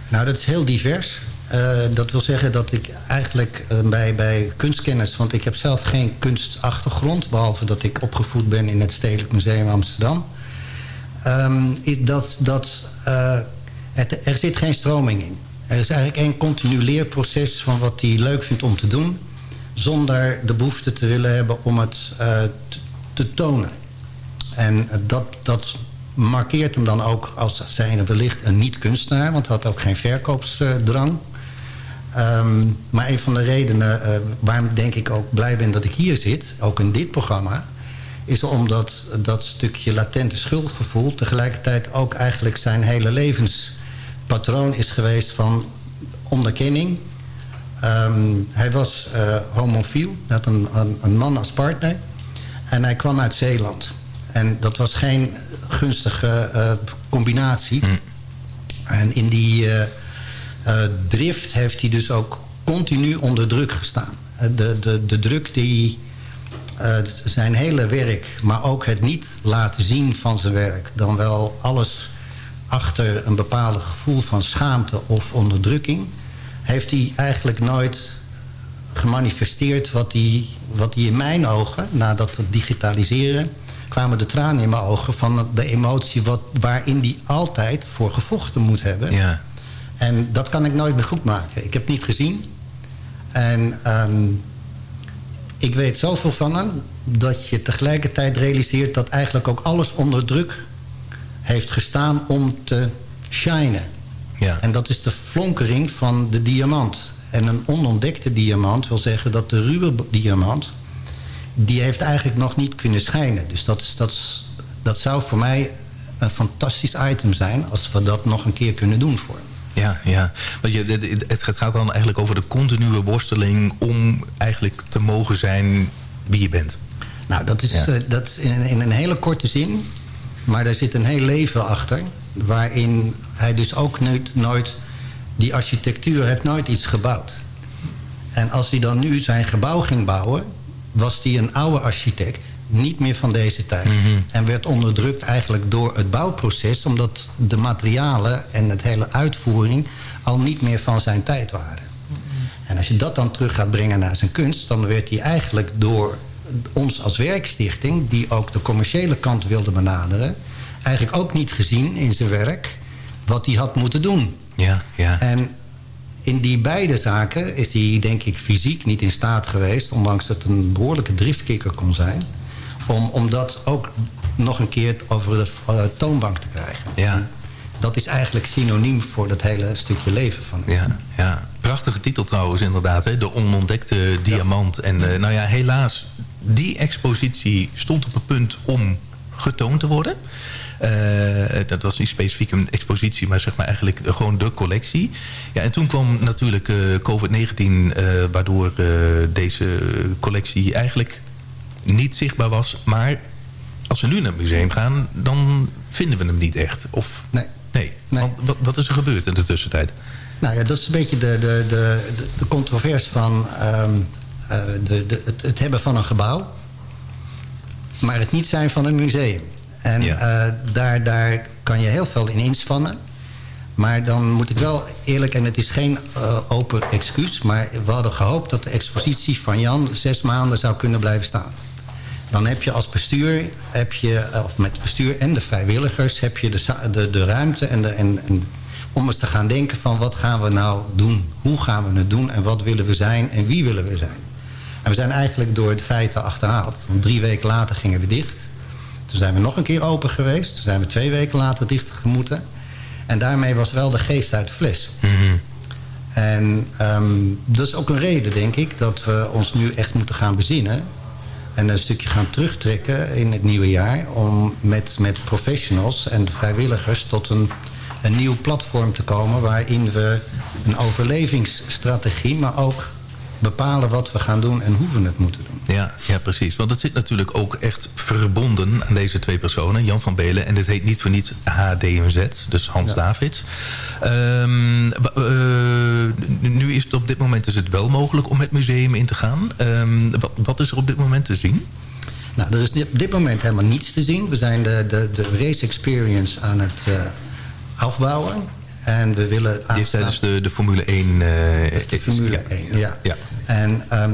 Nou, dat is heel divers. Eh, dat wil zeggen dat ik eigenlijk eh, bij, bij kunstkennis... want ik heb zelf geen kunstachtergrond... behalve dat ik opgevoed ben in het Stedelijk Museum Amsterdam... is dat, dat eh, er zit geen stroming in. Er is eigenlijk één continu leerproces van wat hij leuk vindt om te doen... zonder de behoefte te willen hebben om het te, te tonen. En dat, dat markeert hem dan ook als zijnde wellicht een niet-kunstenaar... want hij had ook geen verkoopsdrang. Ehm, maar een van de redenen eh, waarom ik denk ik ook blij ben dat ik hier zit... ook in dit programma... is omdat dat stukje latente schuldgevoel... tegelijkertijd ook eigenlijk zijn hele levenspatroon is geweest van onderkenning. Ehm, hij was eh, homofiel, hij had een, een, een man als partner... en hij kwam uit Zeeland... En dat was geen gunstige eh, combinatie. En in die drift heeft hij dus ook continu onder druk gestaan. Eh, De, de, de druk die eh, zijn hele werk, maar ook het niet laten zien van zijn werk... dan wel alles achter een bepaald gevoel van schaamte of onderdrukking... heeft hij eigenlijk nooit gemanifesteerd wat hij, wat hij in mijn ogen... na dat het digitaliseren kwamen de tranen in mijn ogen... van de emotie wat, waarin die altijd voor gevochten moet hebben. Ja. En dat kan ik nooit meer goed maken. Ik heb het niet gezien. En ehm, ik weet zoveel van hem... dat je tegelijkertijd realiseert dat eigenlijk ook alles onder druk heeft gestaan om te shinen. Ja. En dat is de flonkering van de diamant. En een onontdekte diamant wil zeggen dat de ruwe diamant... die heeft eigenlijk nog niet kunnen schijnen. Dus dat, is- dat, dat zou voor mij een fantastisch item zijn... als we dat nog een keer kunnen doen voor hem. Ja, ja. Want je, het, het gaat dan eigenlijk over de continue worsteling... om eigenlijk te mogen zijn wie je bent. Nou, dat is, eh, dat is in, in een hele korte zin. Maar daar zit een heel leven achter. Waarin hij dus ook nooit, nooit... Die architectuur heeft nooit iets gebouwd. En als hij dan nu zijn gebouw ging bouwen... was hij een oude architect. Niet meer van deze tijd. En werd onderdrukt eigenlijk door het bouwproces... omdat de materialen en het hele uitvoering... al niet meer van zijn tijd waren. En als je dat dan terug gaat brengen naar zijn kunst... dan werd hij eigenlijk door ons als werkstichting... die ook de commerciële kant wilde benaderen... eigenlijk ook niet gezien in zijn werk wat hij had moeten doen. Ja, ja. En in die beide zaken is hij denk ik fysiek niet in staat geweest... ondanks dat het een behoorlijke driftkikker kon zijn... om, om dat ook nog een keer over de eh, toonbank te krijgen. Ja. Dat is eigenlijk synoniem voor dat hele stukje leven van hem. Ja, ja. Prachtige titel trouwens inderdaad. Hè? De onontdekte diamant. En eh, nou ja, helaas, die expositie stond op het punt om getoond te worden. Eh, dat was niet specifiek een expositie, maar zeg maar eigenlijk gewoon de collectie. Ja, en toen kwam natuurlijk eh, COVID-19, eh, waardoor deze collectie eigenlijk niet zichtbaar was. Maar als we nu naar het museum gaan, dan vinden we hem niet echt. Of, nee. Nee. Want wat, wat is er gebeurd in de tussentijd? Nou ja, dat is een beetje de, de, de, de controverse van ehm, eh, de, de, het, het hebben van een gebouw... maar het niet zijn van een museum. En eh, daar, daar kan je heel veel in inspannen. Maar dan moet ik wel eerlijk, en het is geen eh, open excuus... maar we hadden gehoopt dat de expositie van Jan zes maanden zou kunnen blijven staan. Dan heb je als bestuur, heb je, of met het bestuur en de vrijwilligers... heb je de, de, de ruimte en, de, en, en om eens te gaan denken van wat gaan we nou doen? Hoe gaan we het doen? En wat willen we zijn? En wie willen we zijn? En we zijn eigenlijk door de feiten achterhaald. Want drie weken later gingen we dicht. Toen zijn we nog een keer open geweest. Toen zijn we twee weken later dicht gemoeten. En daarmee was wel de geest uit de fles. En ehm, dat is ook een reden, denk ik, dat we ons nu echt moeten gaan bezinnen. En een stukje gaan terugtrekken in het nieuwe jaar... om met, met professionals en vrijwilligers tot een, een nieuw platform te komen... waarin we een overlevingsstrategie, maar ook bepalen wat we gaan doen en hoe we het moeten doen. Ja, ja, precies. Want het zit natuurlijk ook echt verbonden aan deze twee personen. Jan van Belen en dit heet niet voor niets HDMZ, dus Hans Davids. Ehm, eh, nu is het op dit moment is het wel mogelijk om het museum in te gaan. Ehm, wat, wat is er op dit moment te zien? Nou, er is op dit moment helemaal niets te zien. We zijn de, de, de race experience aan het eh, afbouwen. En we willen aanstaan- tijdens de, de Formule 1... eh de Formule 1, ja. ja. En ehm,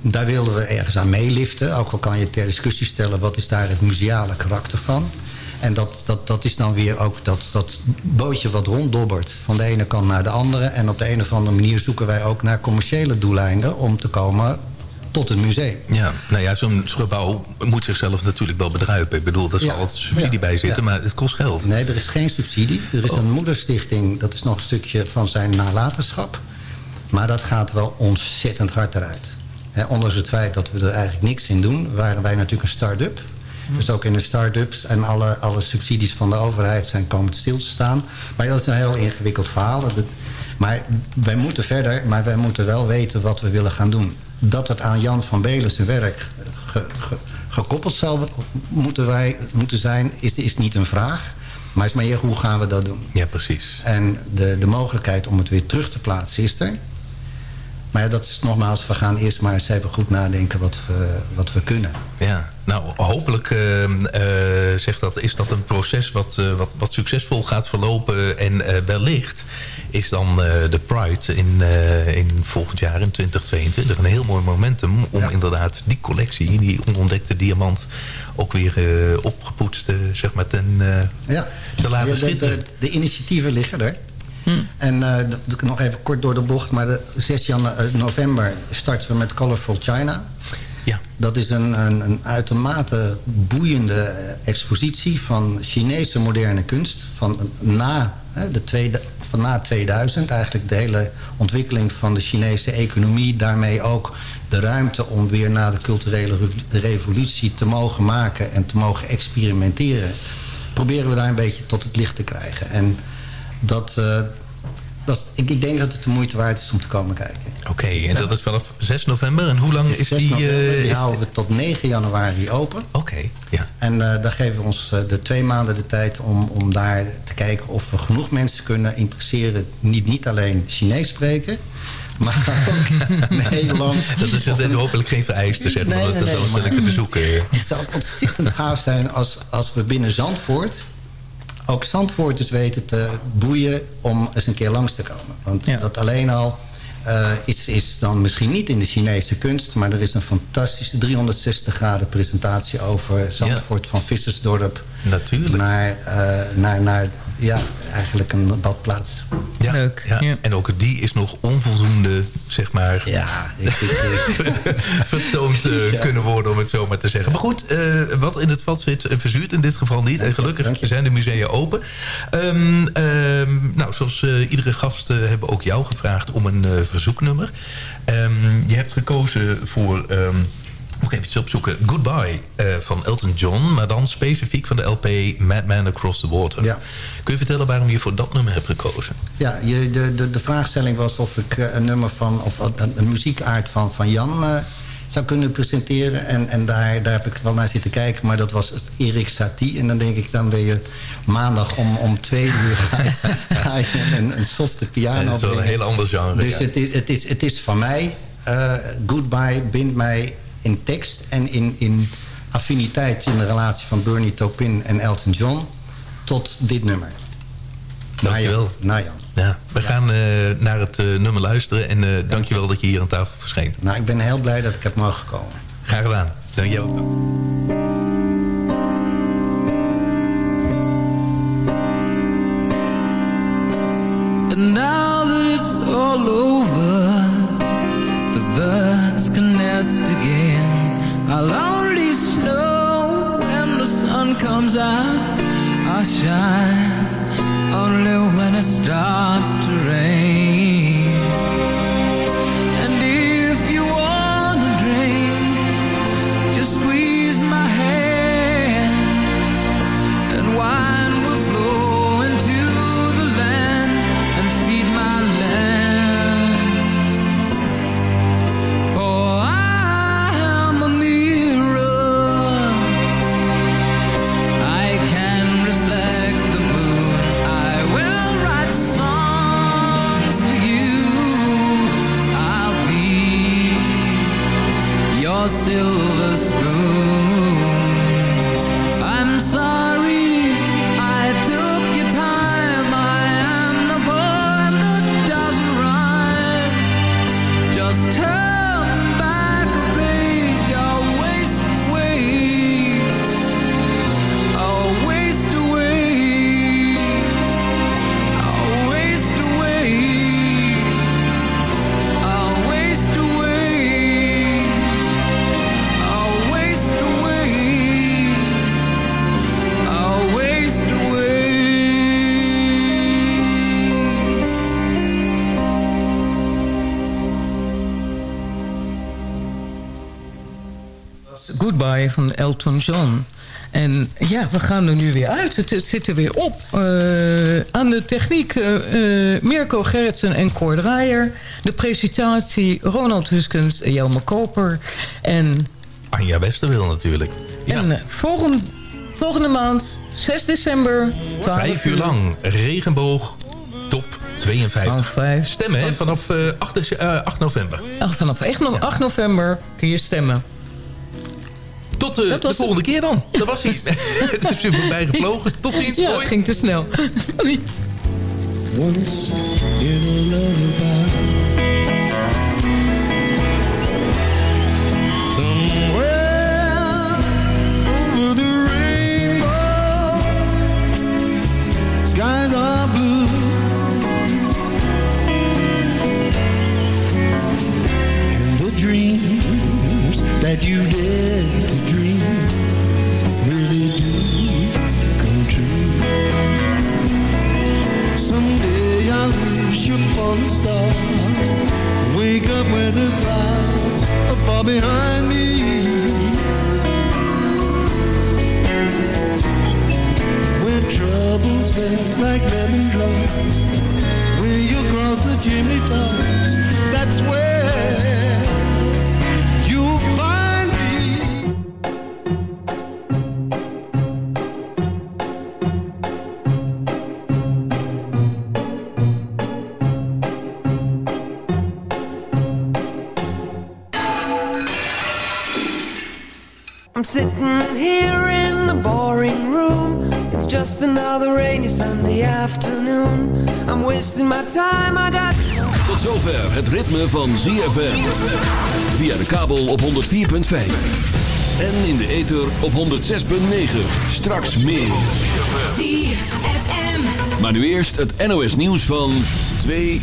daar wilden we ergens aan meeliften. Ook al kan je ter discussie stellen... wat is daar het museale karakter van. En dat, dat, dat is dan weer ook dat, dat bootje wat ronddobbert... van de ene kant naar de andere. En op de een of andere manier zoeken wij ook naar commerciële doeleinden... om te komen tot het museum. Ja, nou ja, zo'n gebouw moet zichzelf natuurlijk wel bedruipen. Ik bedoel, er zal Ja. altijd subsidie Ja. bij zitten, Ja. maar het kost geld. Nee, er is geen subsidie. Er is Oh. een moederstichting, dat is nog een stukje van zijn nalatenschap. Maar dat gaat wel ontzettend hard eruit. Ondanks het feit dat we er eigenlijk niks in doen... waren wij natuurlijk een start-up. Dus ook in de start-ups en alle, alle subsidies van de overheid zijn komen stil te staan. Maar dat is een heel ingewikkeld verhaal. Dat- Maar wij moeten verder, maar wij moeten wel weten wat we willen gaan doen. Dat het aan Jan van Belen zijn werk ge- ge- gekoppeld zou moeten, wij, moeten zijn, is, is niet een vraag. Maar is meer hoe gaan we dat doen? Ja, precies. En de, de mogelijkheid om het weer terug te plaatsen is er. Maar ja, dat is nogmaals, we gaan eerst maar eens even goed nadenken wat we, wat we kunnen. Ja, nou hopelijk eh, eh, zegt dat, is dat een proces wat, eh, wat, wat succesvol gaat verlopen. En eh, wellicht is dan de Pride in, in volgend jaar, in 2022, een heel mooi momentum om inderdaad die collectie, die onontdekte diamant, ook weer opgepoetst zeg maar, ten, Ja. te laten schitteren. de, de initiatieven liggen er. En eh, nog even kort door de bocht, maar de 6 janu- eh, november starten we met Colorful China. Ja. Dat is een, een, een uitermate boeiende eh, expositie van Chinese moderne kunst. Van na, hè, de tweede, van na 2000, eigenlijk de hele ontwikkeling van de Chinese economie. Daarmee ook de ruimte om weer na de culturele re- revolutie te mogen maken en te mogen experimenteren. Proberen we daar een beetje tot het licht te krijgen. En dat, dat, ik, ik denk dat het de moeite waard is om te komen kijken. Oké, en dat is vanaf 6 november. En hoe lang is 6 die... november, eh, die is- houden we tot 9 januari open. Oké, ja. En eh daar geven we ons eh, de twee maanden de tijd om, om daar te kijken of we genoeg mensen kunnen interesseren. Niet, niet alleen Chinees spreken, maar ook Nederlands. Dat is is hopelijk geen vereiste, zeg maar. Nee, nee, dat nee, is maar- te bezoeken. Het zou ontzettend gaaf zijn als, als we binnen Zandvoort... ook Zandvoorters weten te boeien om eens een keer langs te komen. Want dat alleen al eh, is, is dan misschien niet in de Chinese kunst... maar er is een fantastische 360 graden presentatie over Zandvoort... van Vissersdorp Natuurlijk. naar, eh, naar, naar ja, eigenlijk een badplaats. Ja, Leuk. Ja. En ook die is nog onvoldoende, zeg maar... Ja, vertoond eh, Ja. kunnen worden, om het zo maar te zeggen. Maar goed, eh, wat in het vat zit, eh, verzuurt in dit geval niet. En gelukkig zijn de musea open. Ehm, ehm, nou, zoals eh, iedere gast hebben ook jou gevraagd om een eh, verzoeknummer. Ehm, je hebt gekozen voor... moet ik even opzoeken. Goodbye eh, van Elton John. Maar dan specifiek van de LP Madman Across the Water. Ja. Kun je vertellen waarom je voor dat nummer hebt gekozen? Ja, je, de, de, de vraagstelling was of ik eh, een nummer van... of een, een muziekaard van, van Jan eh, zou kunnen presenteren. En, en daar, daar heb ik wel naar zitten kijken. Maar dat was Erik Satie. En dan denk ik, dan ben je maandag om, om twee uur... ga je, ga je een, een softe piano Ja, dat is wel een heel ander genre, Dus ja. het, is, het, is, het is van mij... Goodbye bindt mij in tekst en in, in affiniteit... in de relatie van Bernie Taupin en Elton John... tot dit nummer. Dankjewel. Nou ja. Ja, we gaan eh, naar het eh, nummer luisteren. En eh dankjewel dat je hier aan tafel verscheen. Nou, ik ben heel blij dat ik heb mogen komen. Graag gedaan. Dankjewel. And now I'll shine only when it starts to rain. We gaan er nu weer uit. Het, het zit er weer op. Eh, aan de techniek eh, eh, Mirko Gerritsen en Cor Draaier. De presentatie Ronald Huskens, Jelme Koper. En, Anja Westerwil natuurlijk. en volgende, volgende maand, 6 december. 12 Vijf uur lang. Regenboog. Top 52. Stemmen hè, vanaf eh, 8, dece- eh, 8 november. Vanaf 8 no- 8 november kun je stemmen. Tot eh, de volgende keer dan. Dat was hij. het is weer voorbij gevlogen. Tot ziens. Ja, Hoi. het ging te snel. Once in a lullaby Somewhere over the rainbow Skies are blue And the dreams that you dare upon a star. Wake up where the clouds are far behind me. Where troubles melt like lemon drops. Where you cross the chimney tops. I'm sitting here in the boring room. It's just another rainy Sunday afternoon. I'm wasting my time, I got. Tot zover het ritme van ZFM. Via de kabel op 104.5. En in de ether op 106.9. Straks meer. ZFM. Maar nu eerst het NOS nieuws van 2